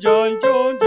John, John,